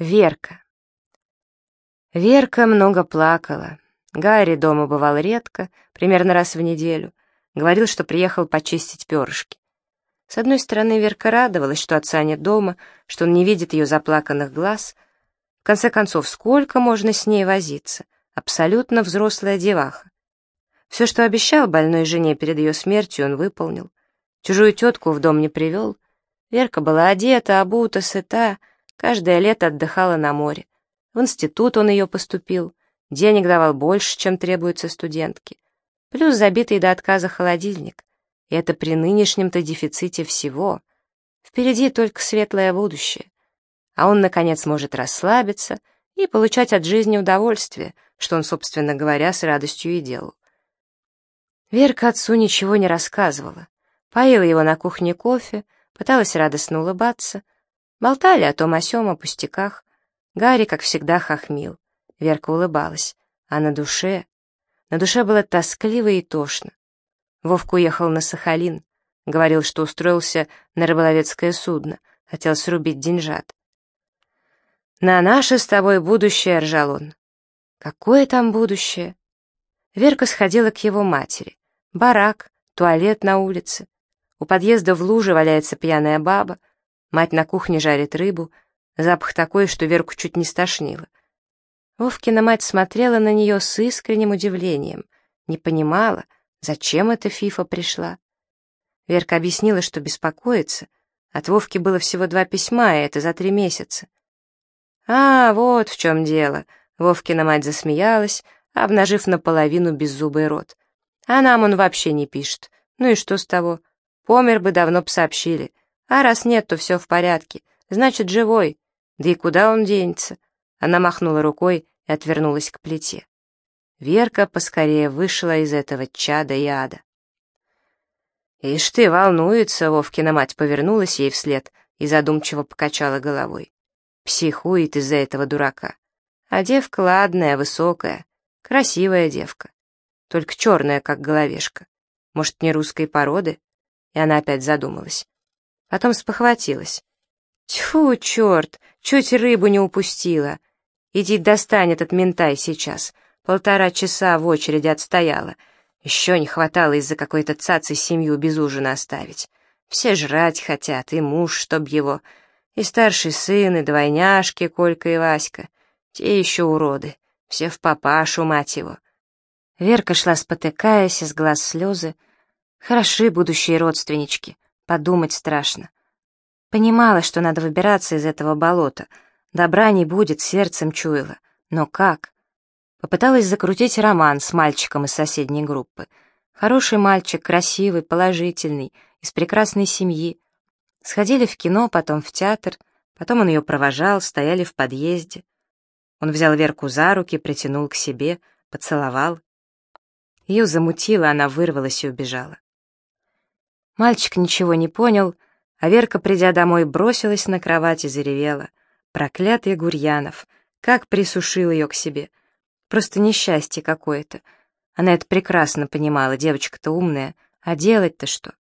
Верка. Верка много плакала. Гарри дома бывал редко, примерно раз в неделю. Говорил, что приехал почистить перышки. С одной стороны, Верка радовалась, что отца нет дома, что он не видит ее заплаканных глаз. В конце концов, сколько можно с ней возиться? Абсолютно взрослая деваха. Все, что обещал больной жене перед ее смертью, он выполнил. Чужую тетку в дом не привел. Верка была одета, обута, сыта, Каждое лето отдыхала на море. В институт он ее поступил. Денег давал больше, чем требуется студентке. Плюс забитый до отказа холодильник. И это при нынешнем-то дефиците всего. Впереди только светлое будущее. А он, наконец, может расслабиться и получать от жизни удовольствие, что он, собственно говоря, с радостью и делал. Верка отцу ничего не рассказывала. Поила его на кухне кофе, пыталась радостно улыбаться — Болтали о том о сём, о пустяках. Гарри, как всегда, хохмил. Верка улыбалась. А на душе... На душе было тоскливо и тошно. Вовка уехал на Сахалин. Говорил, что устроился на рыболовецкое судно. Хотел срубить деньжат. «На наше с тобой будущее», — ржал он. «Какое там будущее?» Верка сходила к его матери. Барак, туалет на улице. У подъезда в луже валяется пьяная баба. Мать на кухне жарит рыбу, запах такой, что Верку чуть не стошнило. Вовкина мать смотрела на нее с искренним удивлением, не понимала, зачем эта Фифа пришла. Верка объяснила, что беспокоится. От Вовки было всего два письма, и это за три месяца. «А, вот в чем дело», — Вовкина мать засмеялась, обнажив наполовину беззубый рот. «А нам он вообще не пишет. Ну и что с того? Помер бы, давно б сообщили. А раз нет, то все в порядке. Значит, живой. Да и куда он денется? Она махнула рукой и отвернулась к плите. Верка поскорее вышла из этого чада и ада. «Ишь ты, волнуется!» — Вовкина мать повернулась ей вслед и задумчиво покачала головой. «Психует из-за этого дурака. А девка ладная, высокая, красивая девка. Только черная, как головешка. Может, не русской породы?» И она опять задумалась. Потом спохватилась. Тьфу, черт, чуть рыбу не упустила. Иди достань этот ментай сейчас. Полтора часа в очереди отстояла. Еще не хватало из-за какой-то цацы семью без ужина оставить. Все жрать хотят, и муж, чтоб его, и старший сын, и двойняшки, Колька и Васька. Те еще уроды, все в папашу, мать его. Верка шла спотыкаясь, из глаз слезы. Хороши будущие родственнички. Подумать страшно. Понимала, что надо выбираться из этого болота. Добра не будет, сердцем чуяла. Но как? Попыталась закрутить роман с мальчиком из соседней группы. Хороший мальчик, красивый, положительный, из прекрасной семьи. Сходили в кино, потом в театр, потом он ее провожал, стояли в подъезде. Он взял Верку за руки, притянул к себе, поцеловал. Ее замутило, она вырвалась и убежала. Мальчик ничего не понял, а Верка, придя домой, бросилась на кровать и заревела. Проклятый Гурьянов! Как присушил ее к себе! Просто несчастье какое-то. Она это прекрасно понимала, девочка-то умная. А делать-то что?